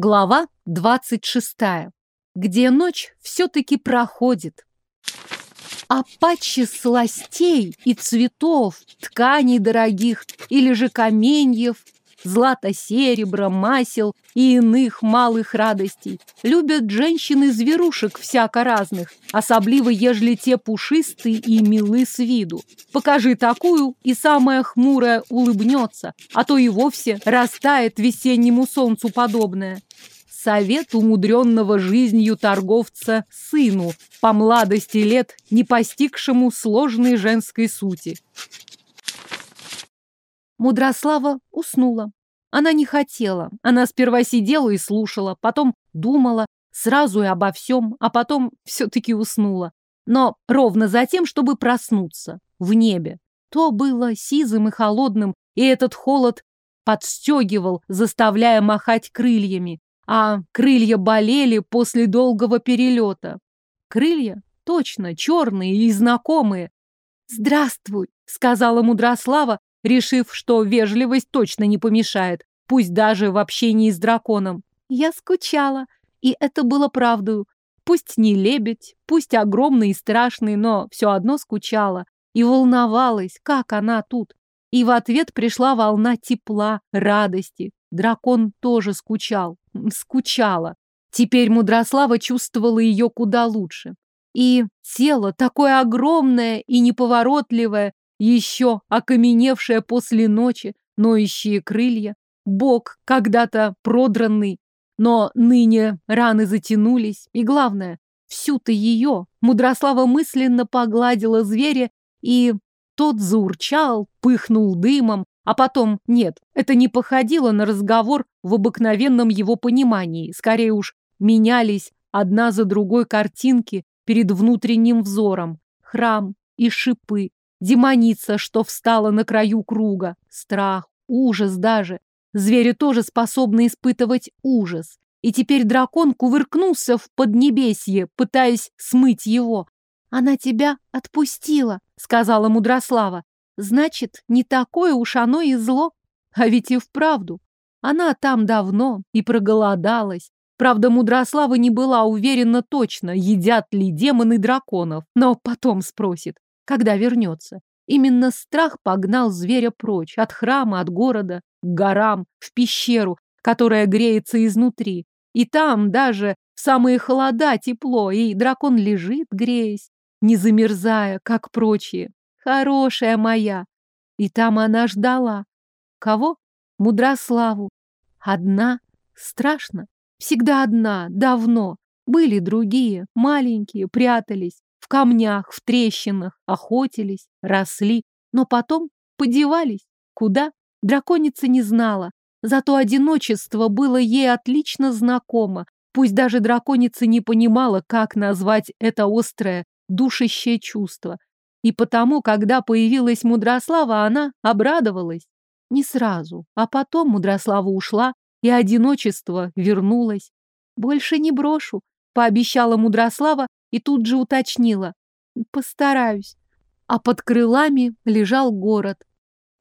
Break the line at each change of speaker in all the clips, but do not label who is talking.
Глава 26. Где ночь все-таки проходит. А паче сластей и цветов, тканей дорогих или же каменьев, злата серебра, масел и иных малых радостей любят женщины-зверушек всяко разных, особливо ежели те пушистые и милы с виду. Покажи такую, и самая хмурая улыбнется, а то и вовсе растает весеннему солнцу подобное совет умудренного жизнью торговца сыну, по младости лет не постигшему сложной женской сути. Мудрослава уснула. Она не хотела. Она сперва сидела и слушала, потом думала, сразу и обо всем, а потом все-таки уснула. Но ровно за тем, чтобы проснуться в небе. То было сизым и холодным, и этот холод подстегивал, заставляя махать крыльями а крылья болели после долгого перелета. Крылья? Точно, черные и знакомые. «Здравствуй», — сказала Мудрослава, решив, что вежливость точно не помешает, пусть даже в общении с драконом. Я скучала, и это было правдою. Пусть не лебедь, пусть огромный и страшный, но все одно скучала и волновалась, как она тут. И в ответ пришла волна тепла, радости. Дракон тоже скучал скучала. Теперь Мудрослава чувствовала ее куда лучше. И тело такое огромное и неповоротливое, еще окаменевшее после ночи, ноющие крылья, бок когда-то продранный, но ныне раны затянулись, и главное, всю-то ее Мудрослава мысленно погладила зверя, и тот заурчал, пыхнул дымом, а потом, нет, это не походило на разговор в обыкновенном его понимании. Скорее уж, менялись одна за другой картинки перед внутренним взором. Храм и шипы, демоница, что встала на краю круга, страх, ужас даже. Звери тоже способны испытывать ужас. И теперь дракон кувыркнулся в поднебесье, пытаясь смыть его. «Она тебя отпустила», — сказала Мудрослава. Значит, не такое уж оно и зло. А ведь и вправду. Она там давно и проголодалась. Правда, Мудрослава не была уверена точно, едят ли демоны драконов, но потом спросит, когда вернется. Именно страх погнал зверя прочь, от храма, от города, к горам, в пещеру, которая греется изнутри. И там даже в самые холода тепло, и дракон лежит, греясь, не замерзая, как прочие. Хорошая моя. И там она ждала. Кого? Мудрославу. Одна? Страшно. Всегда одна, давно. Были другие, маленькие, прятались. В камнях, в трещинах, охотились, росли. Но потом подевались. Куда? Драконица не знала. Зато одиночество было ей отлично знакомо. Пусть даже драконица не понимала, как назвать это острое, душащее чувство. И потому, когда появилась Мудрослава, она обрадовалась. Не сразу, а потом Мудрослава ушла, и одиночество вернулось. «Больше не брошу», — пообещала Мудрослава и тут же уточнила. «Постараюсь». А под крылами лежал город.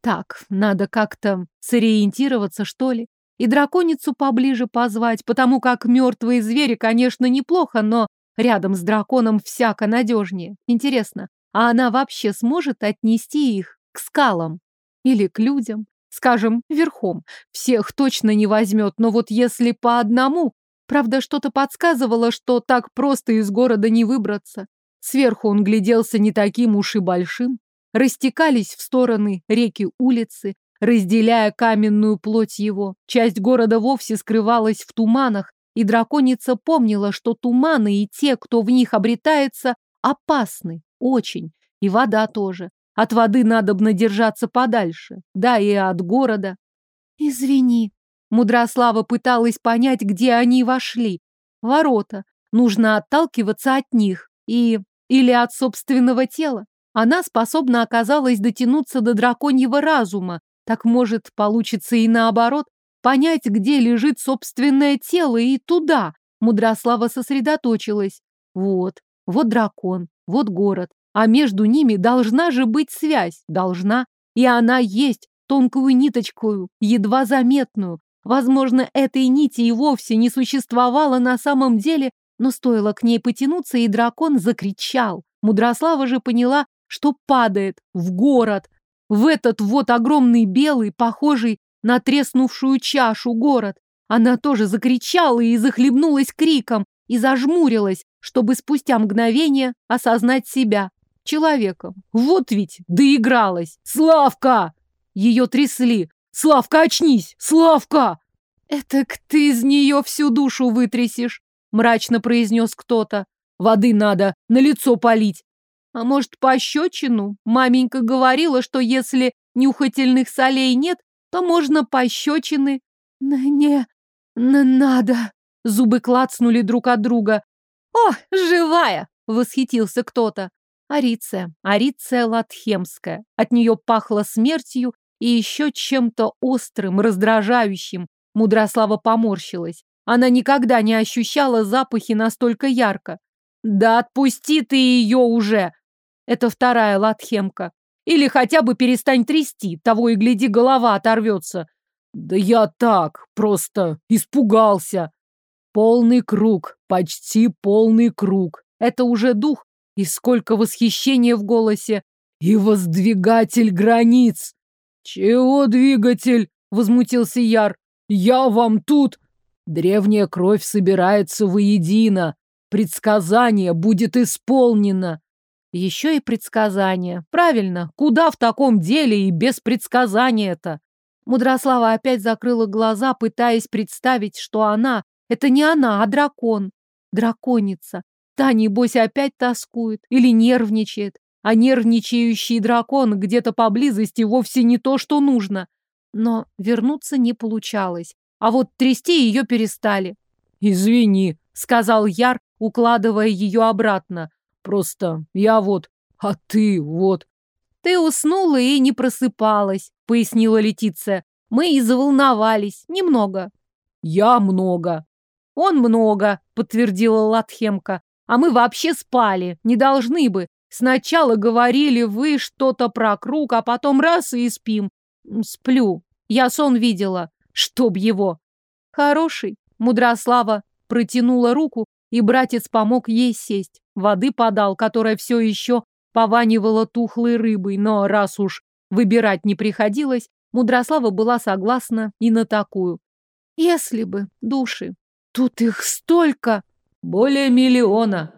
Так, надо как-то сориентироваться, что ли, и драконицу поближе позвать, потому как мертвые звери, конечно, неплохо, но рядом с драконом всяко надежнее. Интересно, а она вообще сможет отнести их к скалам или к людям, скажем, верхом. Всех точно не возьмет, но вот если по одному, правда, что-то подсказывало, что так просто из города не выбраться. Сверху он гляделся не таким уж и большим. Растекались в стороны реки улицы, разделяя каменную плоть его. Часть города вовсе скрывалась в туманах, и драконица помнила, что туманы и те, кто в них обретается, опасны. Очень. И вода тоже. От воды надобно держаться подальше. Да, и от города. Извини. Мудрослава пыталась понять, где они вошли. Ворота. Нужно отталкиваться от них. И... Или от собственного тела. Она способна оказалась дотянуться до драконьего разума. Так, может, получится и наоборот. Понять, где лежит собственное тело, и туда. Мудрослава сосредоточилась. Вот, вот дракон, вот город, а между ними должна же быть связь, должна. И она есть, тонкую ниточку, едва заметную. Возможно, этой нити и вовсе не существовало на самом деле, но стоило к ней потянуться, и дракон закричал. Мудрослава же поняла, что падает в город, в этот вот огромный белый, похожий на треснувшую чашу город. Она тоже закричала и захлебнулась криком, и зажмурилась, чтобы спустя мгновение осознать себя человеком. Вот ведь доигралась! Славка! Ее трясли. Славка, очнись! Славка! «Этак ты из нее всю душу вытрясешь», — мрачно произнес кто-то. «Воды надо, на лицо полить». «А может, пощечину? Маменька говорила, что если нюхательных солей нет, то можно пощечины». «Не, не надо», — зубы клацнули друг от друга. «О, живая!» — восхитился кто-то. Ариция, Ариция Латхемская. От нее пахло смертью и еще чем-то острым, раздражающим. Мудрослава поморщилась. Она никогда не ощущала запахи настолько ярко. «Да отпусти ты ее уже!» Это вторая латхемка. Или хотя бы перестань трясти, того и гляди, голова оторвется. Да я так, просто испугался. Полный круг, почти полный круг. Это уже дух, и сколько восхищения в голосе. И воздвигатель границ. Чего двигатель? Возмутился Яр. Я вам тут... Древняя кровь собирается воедино. Предсказание будет исполнено. Еще и предсказание. Правильно, куда в таком деле и без предсказания-то? Мудрослава опять закрыла глаза, пытаясь представить, что она — это не она, а дракон. Драконица. Та, небось, опять тоскует или нервничает. А нервничающий дракон где-то поблизости вовсе не то, что нужно но вернуться не получалось. А вот трясти ее перестали. «Извини», — сказал Яр, укладывая ее обратно. «Просто я вот, а ты вот». «Ты уснула и не просыпалась», — пояснила Летиция. «Мы и заволновались. Немного». «Я много». «Он много», — подтвердила Латхемка. «А мы вообще спали. Не должны бы. Сначала говорили вы что-то про круг, а потом раз и спим. Сплю. Я сон видела. Чтоб его. Хороший. Мудрослава протянула руку, и братец помог ей сесть. Воды подал, которая все еще пованивала тухлой рыбой, но раз уж выбирать не приходилось, Мудрослава была согласна и на такую. Если бы, души. Тут их столько. Более миллиона.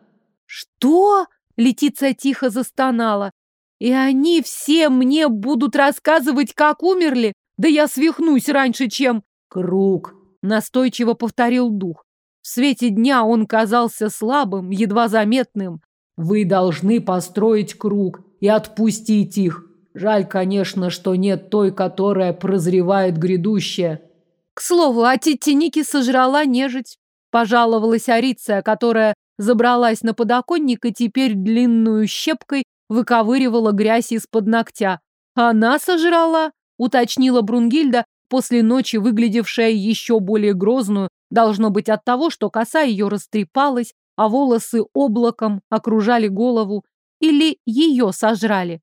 Что? Летиция тихо застонала. И они все мне будут рассказывать, как умерли? Да я свихнусь раньше, чем... Круг, настойчиво повторил дух. В свете дня он казался слабым, едва заметным. Вы должны построить круг и отпустить их. Жаль, конечно, что нет той, которая прозревает грядущее. К слову, а тетя Ники сожрала нежить. Пожаловалась Ариция, которая забралась на подоконник и теперь длинную щепкой выковыривала грязь из-под ногтя. Она сожрала, уточнила Брунгильда, после ночи выглядевшая еще более грозную, должно быть от того, что коса ее растрепалась, а волосы облаком окружали голову. Или ее сожрали.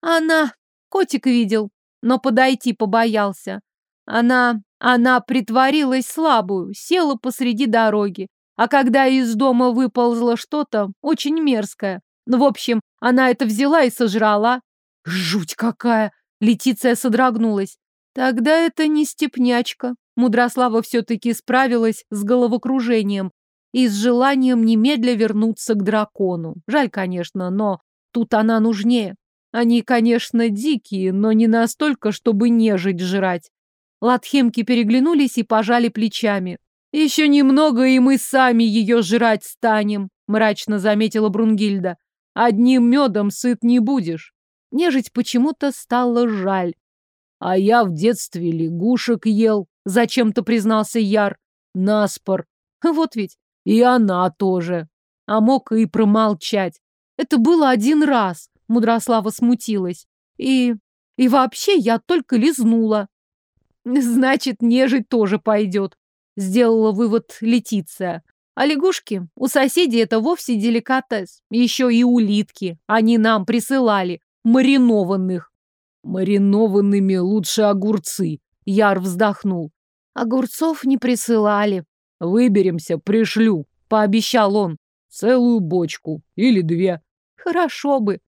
Она... Котик видел, но подойти побоялся. Она... Она притворилась слабую, села посреди дороги. А когда из дома выползло что-то очень мерзкое, ну, в общем, она это взяла и сожрала. Жуть какая! Летиция содрогнулась. Тогда это не степнячка. Мудрослава все-таки справилась с головокружением и с желанием немедля вернуться к дракону. Жаль, конечно, но тут она нужнее. Они, конечно, дикие, но не настолько, чтобы нежить жрать. Латхемки переглянулись и пожали плечами. «Еще немного, и мы сами ее жрать станем», — мрачно заметила Брунгильда. «Одним медом сыт не будешь». Нежить почему-то стало жаль. А я в детстве лягушек ел, зачем-то признался Яр. Наспор. Вот ведь. И она тоже. А мог и промолчать. Это было один раз. Мудрослава смутилась. И... и вообще я только лизнула. Значит, нежить тоже пойдет. Сделала вывод Летиция. А лягушки у соседей это вовсе деликатес. Еще и улитки. Они нам присылали маринованных. Маринованными лучше огурцы. Яр вздохнул. Огурцов не присылали.
Выберемся, пришлю, пообещал он. Целую бочку или две.
Хорошо бы.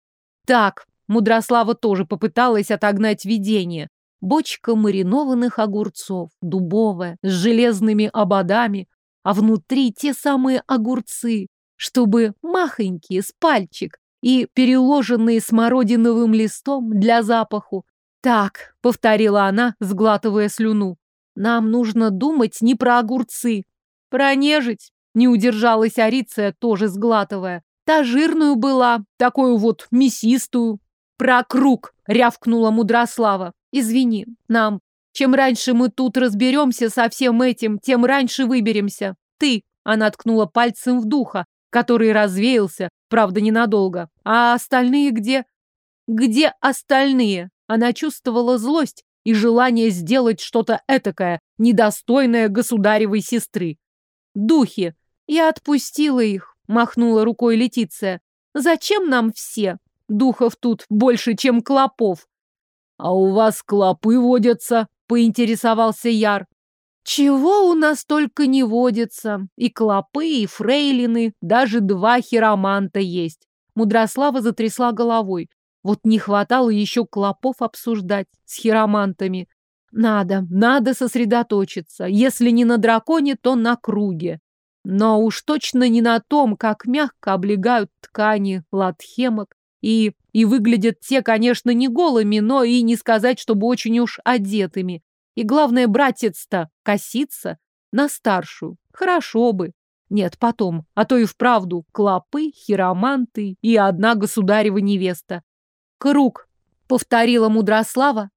Так, Мудрослава тоже попыталась отогнать видение. Бочка маринованных огурцов, дубовая, с железными ободами, а внутри те самые огурцы, чтобы махонькие, с пальчик, и переложенные смородиновым листом для запаху. «Так», — повторила она, сглатывая слюну, — «нам нужно думать не про огурцы, про нежить». Не удержалась Ариция, тоже сглатывая. Та жирную была, такую вот мясистую. Про круг, рявкнула Мудрослава. Извини, нам. Чем раньше мы тут разберемся со всем этим, тем раньше выберемся. Ты, она ткнула пальцем в духа, который развеялся, правда, ненадолго. А остальные где? Где остальные? Она чувствовала злость и желание сделать что-то этакое, недостойное государевой сестры. Духи. Я отпустила их, махнула рукой Летиция. Зачем нам все? Духов тут больше, чем клопов.
А у вас клопы водятся, поинтересовался Яр.
Чего у нас только не водится. И клопы, и фрейлины, даже два хироманта есть. Мудрослава затрясла головой. Вот не хватало еще клопов обсуждать с хиромантами. Надо, надо сосредоточиться. Если не на драконе, то на круге. Но уж точно не на том, как мягко облегают ткани латхемок. И, и выглядят те, конечно, не голыми, но и не сказать, чтобы очень уж одетыми. И главное, братец-то косится на старшую. Хорошо бы. Нет, потом, а то и вправду клопы, хироманты и одна государева невеста. Круг, повторила Мудрослава,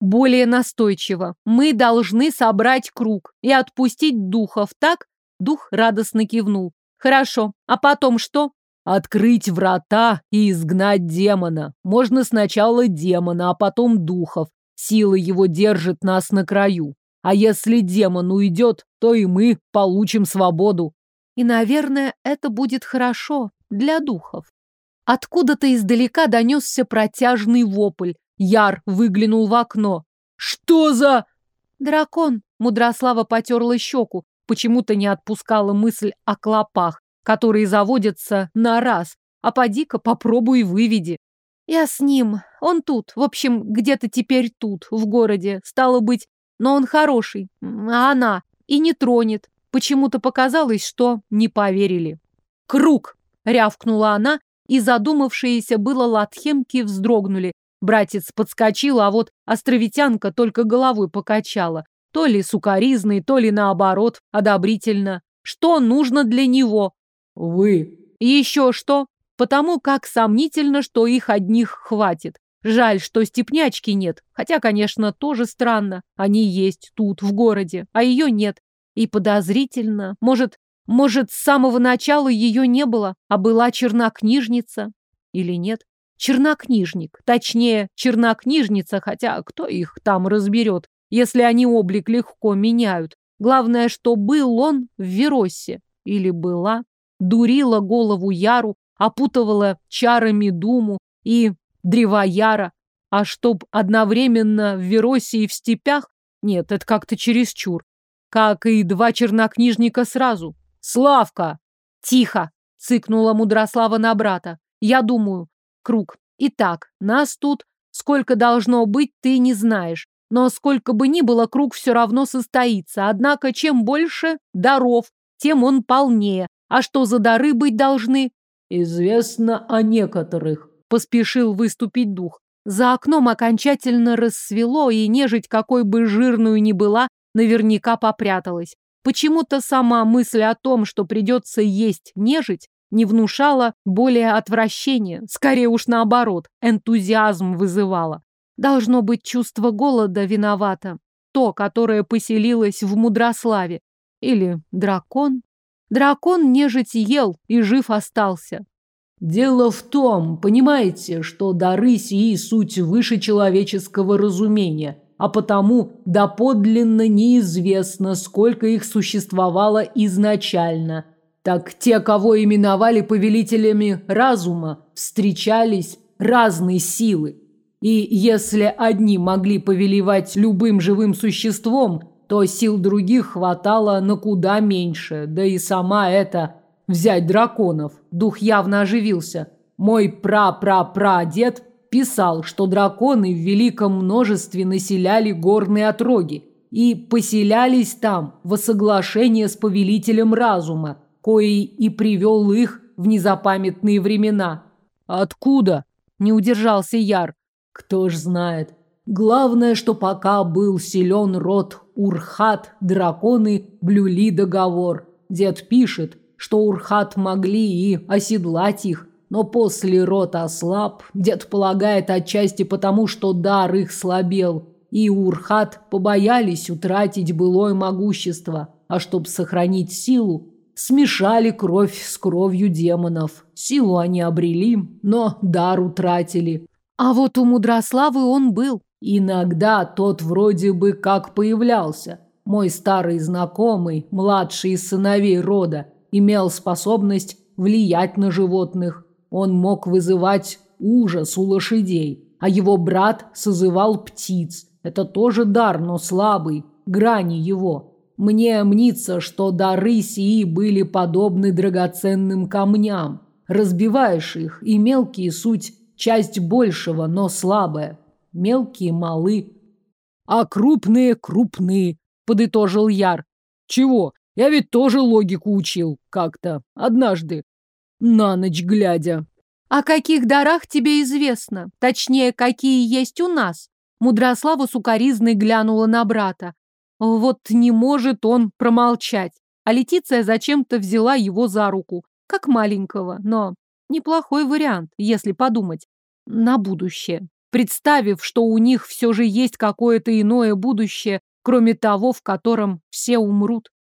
более настойчиво. Мы должны собрать круг и отпустить духов, так? Дух радостно кивнул. Хорошо, а потом что?
Открыть врата и изгнать демона. Можно сначала демона, а потом духов. Сила его держит нас на краю. А если демон уйдет, то и мы получим свободу.
И, наверное, это будет хорошо для духов. Откуда-то издалека донесся протяжный вопль. Яр выглянул в окно.
«Что за...»
«Дракон!» Мудрослава потерла щеку. Почему-то не отпускала мысль о клопах, которые заводятся на раз. А поди-ка попробуй выведи. Я с ним. Он тут. В общем, где-то теперь тут, в городе. Стало быть, но он хороший. А она и не тронет. Почему-то показалось, что не поверили. «Круг!» — рявкнула она, и задумавшиеся было латхемки вздрогнули. Братец подскочил, а вот островитянка только головой покачала. То ли сукоризной, то ли наоборот, одобрительно. Что нужно для него?
Вы.
еще что? Потому как сомнительно, что их одних хватит. Жаль, что степнячки нет. Хотя, конечно, тоже странно. Они есть тут, в городе, а ее нет. И подозрительно. Может, может, с самого начала ее не было, а была чернокнижница? Или нет? Чернокнижник. Точнее, чернокнижница, хотя кто их там разберет, если они облик легко меняют. Главное, что был он в Веросе. Или была. Дурила голову Яру, опутывала чарами Думу и Древояра. А чтоб одновременно в Веросе и в степях? Нет, это как-то чересчур. Как и два чернокнижника сразу. Славка! Тихо! Цыкнула Мудрослава на брата. Я думаю, круг. Итак, нас тут сколько должно быть, ты не знаешь. Но сколько бы ни было, круг все равно состоится. Однако, чем больше даров, тем он полнее. А что за дары быть должны?
Известно о некоторых.
Поспешил выступить дух. За окном окончательно рассвело, и нежить, какой бы жирную ни была, наверняка попряталась. Почему-то сама мысль о том, что придется есть нежить, не внушала более отвращения, скорее уж наоборот, энтузиазм вызывала. Должно быть, чувство голода виновато. То, которое поселилось в Мудрославе. Или дракон. Дракон нежить ел и жив остался.
Дело в том, понимаете, что дары сии суть выше человеческого разумения, а потому доподлинно неизвестно, сколько их существовало изначально. Так те, кого именовали повелителями разума, встречались разные силы. И если одни могли повелевать любым живым существом, то сил других хватало на куда меньше, да и сама это взять драконов. Дух явно оживился. Мой пра-пра-прадед писал, что драконы в великом множестве населяли горные отроги и поселялись там во соглашение с повелителем разума, кои и привел их в незапамятные времена. Откуда? Не удержался Яр. Кто ж знает. Главное, что пока был силен род Урхат, драконы блюли договор. Дед пишет, что Урхат могли и оседлать их, но после род ослаб, дед полагает отчасти потому, что дар их слабел, и Урхат побоялись утратить былое могущество, а чтобы сохранить силу, смешали кровь с кровью демонов. Силу они обрели, но дар утратили.
А вот у Мудрославы он был.
Иногда тот вроде бы как появлялся. Мой старый знакомый, младший из сыновей рода, имел способность влиять на животных. Он мог вызывать ужас у лошадей, а его брат созывал птиц. Это тоже дар, но слабый, грани его. Мне мнится, что дары сии были подобны драгоценным камням. Разбиваешь их, и мелкие суть часть большего, но слабая. Мелкие малы, а крупные крупные, подытожил Яр. Чего? Я ведь тоже логику учил как-то однажды, на ночь глядя.
О каких дарах тебе известно? Точнее, какие есть у нас? Мудрослава сукоризной глянула на брата. Вот не может он промолчать. А Летиция зачем-то взяла его за руку, как маленького, но неплохой вариант, если подумать, на будущее. Представив, что у них все же есть какое-то иное будущее, кроме того, в котором все умрут.